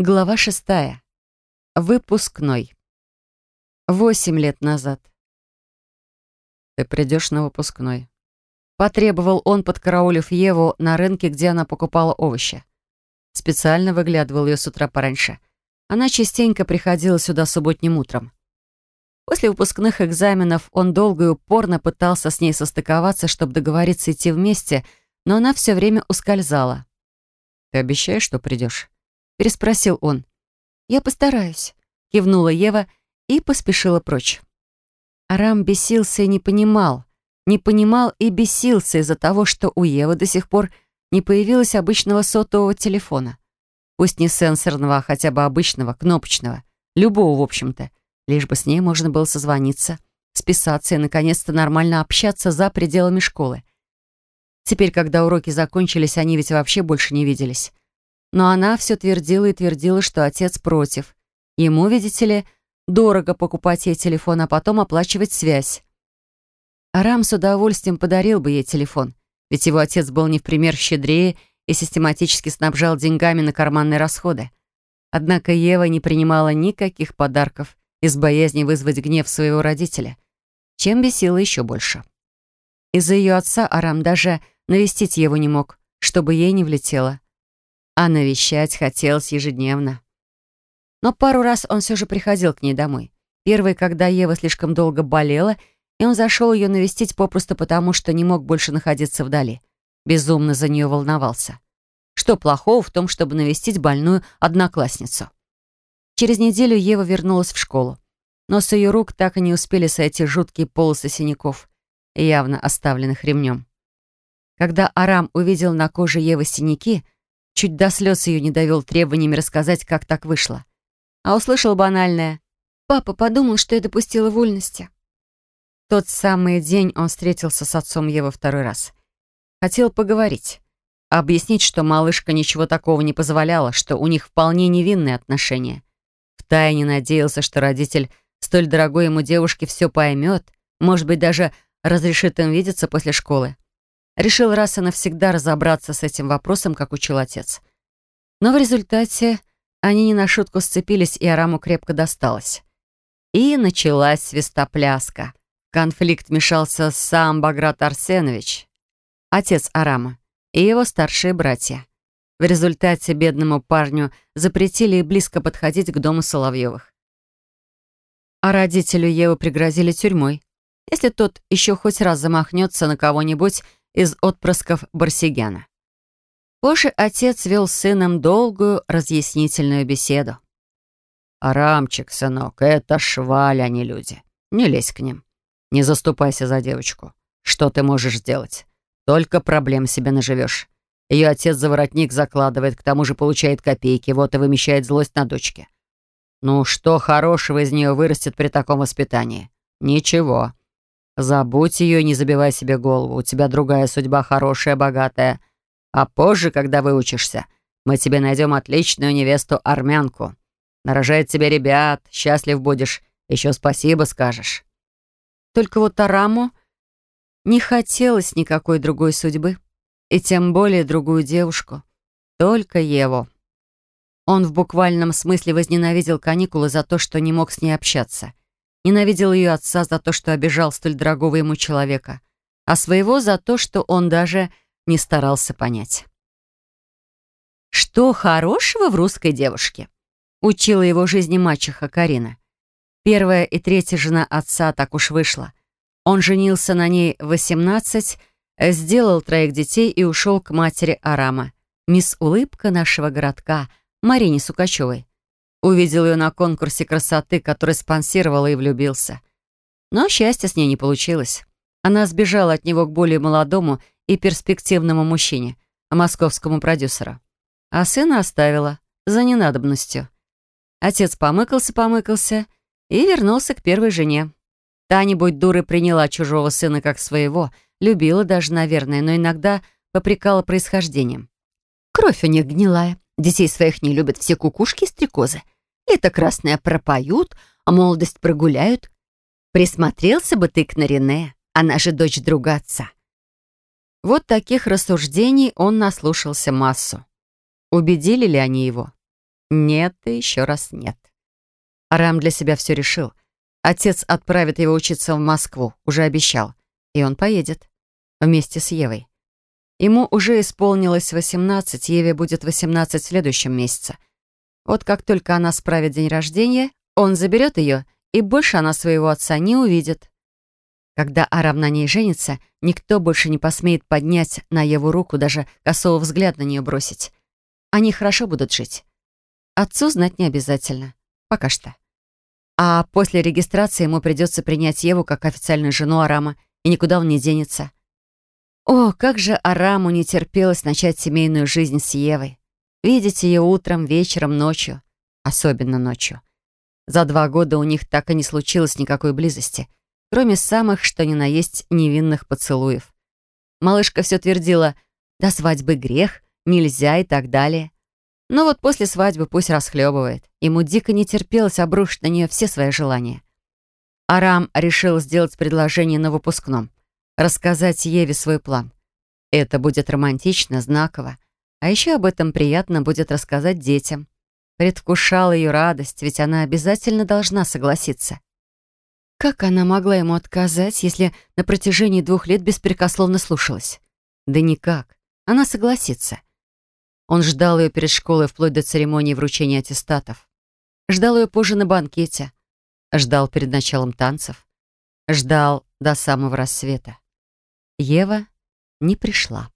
Глава шестая. Выпускной. Восемь лет назад. «Ты придешь на выпускной», — потребовал он, подкараулив Еву на рынке, где она покупала овощи. Специально выглядывал ее с утра пораньше. Она частенько приходила сюда субботним утром. После выпускных экзаменов он долго и упорно пытался с ней состыковаться, чтобы договориться идти вместе, но она все время ускользала. «Ты обещаешь, что придешь?» Переспросил он. «Я постараюсь», — кивнула Ева и поспешила прочь. Арам бесился и не понимал. Не понимал и бесился из-за того, что у Евы до сих пор не появилось обычного сотового телефона. Пусть не сенсорного, а хотя бы обычного, кнопочного. Любого, в общем-то. Лишь бы с ней можно было созвониться, списаться и, наконец-то, нормально общаться за пределами школы. Теперь, когда уроки закончились, они ведь вообще больше не виделись. Но она все твердила и твердила, что отец против. Ему, видите ли, дорого покупать ей телефон, а потом оплачивать связь. Арам с удовольствием подарил бы ей телефон, ведь его отец был не в пример щедрее и систематически снабжал деньгами на карманные расходы. Однако Ева не принимала никаких подарков из боязни вызвать гнев своего родителя, чем бесила еще больше. Из-за ее отца Арам даже навестить его не мог, чтобы ей не влетело а навещать хотелось ежедневно. Но пару раз он все же приходил к ней домой. Первый, когда Ева слишком долго болела, и он зашел ее навестить попросту потому, что не мог больше находиться вдали. Безумно за нее волновался. Что плохого в том, чтобы навестить больную одноклассницу? Через неделю Ева вернулась в школу. Но с ее рук так и не успели сойти жуткие полосы синяков, явно оставленных ремнем. Когда Арам увидел на коже Евы синяки, чуть до слез ее не довел требованиями рассказать, как так вышло. А услышал банальное «Папа подумал, что я допустила вольности». Тот самый день он встретился с отцом Евы второй раз. Хотел поговорить, объяснить, что малышка ничего такого не позволяла, что у них вполне невинные отношения. Втайне надеялся, что родитель столь дорогой ему девушки все поймет, может быть, даже разрешит им видеться после школы. Решил раз и навсегда разобраться с этим вопросом, как учил отец. Но в результате они не на шутку сцепились, и Араму крепко досталось. И началась свистопляска. Конфликт вмешался сам Баграт Арсенович, отец Арама, и его старшие братья. В результате бедному парню запретили и близко подходить к дому Соловьевых. А родителю Евы пригрозили тюрьмой. Если тот еще хоть раз замахнется на кого-нибудь, из отпрысков Барсигяна. Позже отец вел с сыном долгую разъяснительную беседу. «Арамчик, сынок, это шваль, а не люди. Не лезь к ним. Не заступайся за девочку. Что ты можешь сделать? Только проблем себе наживешь. Ее отец за воротник закладывает, к тому же получает копейки, вот и вымещает злость на дочке. Ну, что хорошего из нее вырастет при таком воспитании? Ничего. Забудь ее и не забивай себе голову. У тебя другая судьба, хорошая, богатая. А позже, когда выучишься, мы тебе найдем отличную невесту-армянку. Нарожает тебе ребят, счастлив будешь, еще спасибо скажешь. Только вот Араму не хотелось никакой другой судьбы, и тем более другую девушку, только Еву. Он в буквальном смысле возненавидел каникулы за то, что не мог с ней общаться. Ненавидел ее отца за то, что обижал столь дорогого ему человека, а своего за то, что он даже не старался понять. «Что хорошего в русской девушке?» Учила его жизни мачеха Карина. Первая и третья жена отца так уж вышла. Он женился на ней в 18, сделал троих детей и ушел к матери Арама, мисс Улыбка нашего городка, Марине Сукачевой. Увидел ее на конкурсе красоты, который спонсировала и влюбился. Но счастья с ней не получилось. Она сбежала от него к более молодому и перспективному мужчине, московскому продюсеру. А сына оставила за ненадобностью. Отец помыкался-помыкался и вернулся к первой жене. Та, нибудь дурой, приняла чужого сына как своего, любила даже, наверное, но иногда попрекала происхождением. Кровь у них гнилая, Детей своих не любят все кукушки и стрекозы. Лето красное пропоют, а молодость прогуляют. Присмотрелся бы ты к Нарине, она же дочь друга отца. Вот таких рассуждений он наслушался массу. Убедили ли они его? Нет и еще раз нет. Арам для себя все решил. Отец отправит его учиться в Москву, уже обещал. И он поедет. Вместе с Евой. Ему уже исполнилось 18, Еве будет 18 в следующем месяце. Вот как только она справит день рождения, он заберет ее, и больше она своего отца не увидит. Когда Арам на ней женится, никто больше не посмеет поднять на Еву руку, даже косого взгляд на нее бросить. Они хорошо будут жить. Отцу знать не обязательно. Пока что. А после регистрации ему придется принять Еву как официальную жену Арама, и никуда он не денется. О, как же Араму не терпелось начать семейную жизнь с Евой. Видеть ее утром, вечером, ночью. Особенно ночью. За два года у них так и не случилось никакой близости, кроме самых, что ни на есть, невинных поцелуев. Малышка все твердила «до свадьбы грех», «нельзя» и так далее. Но вот после свадьбы пусть расхлебывает. Ему дико не терпелось обрушить на нее все свои желания. Арам решил сделать предложение на выпускном рассказать Еве свой план. Это будет романтично, знаково. А еще об этом приятно будет рассказать детям. Предвкушал ее радость, ведь она обязательно должна согласиться. Как она могла ему отказать, если на протяжении двух лет беспрекословно слушалась? Да никак. Она согласится. Он ждал ее перед школой вплоть до церемонии вручения аттестатов. Ждал ее позже на банкете. Ждал перед началом танцев. Ждал до самого рассвета. Ева не пришла.